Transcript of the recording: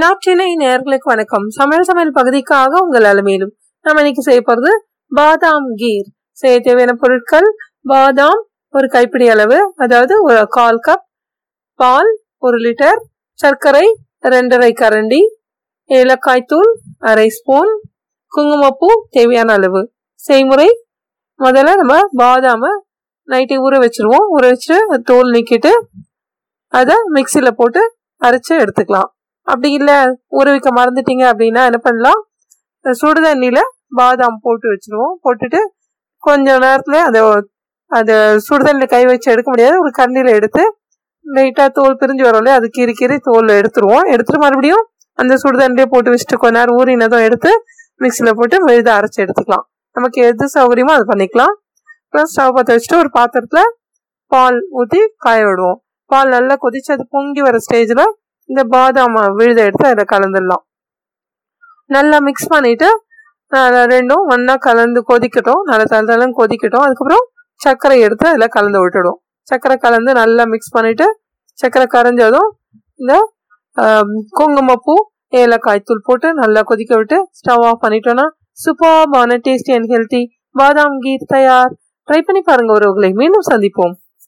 நாட்டினை நேர்களுக்கு வணக்கம். சமையல் சமையல் பகுதிக்காக உங்கள் அலமையிலும் நம்ம இன்னைக்கு செய்ய போறது பாதாம் கீர். செய்ய தேவையான பொருட்கள் பாதாம் ஒரு கைப்பிடி அளவு அதாவது ஒரு கால் கப் பால் ஒரு லிட்டர் சர்க்கரை ரெண்டரை கரண்டி ஏலக்காய் தூள் அரை ஸ்பூன் குங்குமப்பூ தேவையான அளவு. செய்முறை முதல்ல நம்ம பாதாமை நைட்டை ஊற வச்சிருவோம். ஊற வச்சு தோல் நீக்கிட்டு அதை மிக்சியில் போட்டு அரைச்சி எடுத்துக்கலாம். அப்படி இல்லை ஊற வைக்க மறந்துட்டீங்க அப்படின்னா என்ன பண்ணலாம்? சுடு தண்ணியில் பாதாம் போட்டு வச்சுருவோம். போட்டுட்டு கொஞ்ச நேரத்தில் அதை அதை சுடுதண்ணியில் கை வச்சு எடுக்க முடியாது. ஒரு கண்ணியில் எடுத்து லைட்டாக தோல் பிரிஞ்சு வரோம்ல அது கீறி கீறி தோல் எடுத்துருவோம். எடுத்துட்டு மறுபடியும் அந்த சுடுதண்ணிலே போட்டு வச்சுட்டு கொஞ்ச நேரம் ஊறினதும் எடுத்து மிக்சியில் போட்டு மெழுதாக அரைச்சி எடுத்துக்கலாம். நமக்கு எது சௌகரியமோ அது பண்ணிக்கலாம். ப்ளஸ் ஸ்டவ் பற்ற வச்சுட்டு ஒரு பாத்திரத்தில் பால் ஊற்றி காய விடுவோம். பால் நல்லா கொதிச்சு அது பொங்கி வர ஸ்டேஜில் இந்த பாதாம் விழுத எடுத்து அதில் கலந்துடலாம். நல்லா மிக்ஸ் பண்ணிட்டு ரெண்டும் ஒன்றா கலந்து கொதிக்கட்டும். நல்லா தலை கொதிக்கட்டும். அதுக்கப்புறம் சர்க்கரை எடுத்து அதில் கலந்து விட்டுடும். சர்க்கரை கலந்து நல்லா மிக்ஸ் பண்ணிட்டு சர்க்கரை கரைஞ்சதும் இந்த குங்குமப்பூ ஏலக்காய் தூள் போட்டு நல்லா கொதிக்க விட்டு ஸ்டவ் ஆஃப் பண்ணிட்டோம்னா சூப்பர்பான டேஸ்டி அண்ட் ஹெல்த்தி பாதாம் கீர் தயார். ட்ரை பண்ணி பாருங்க ஒருவர்களை மீண்டும் சந்திப்போம்.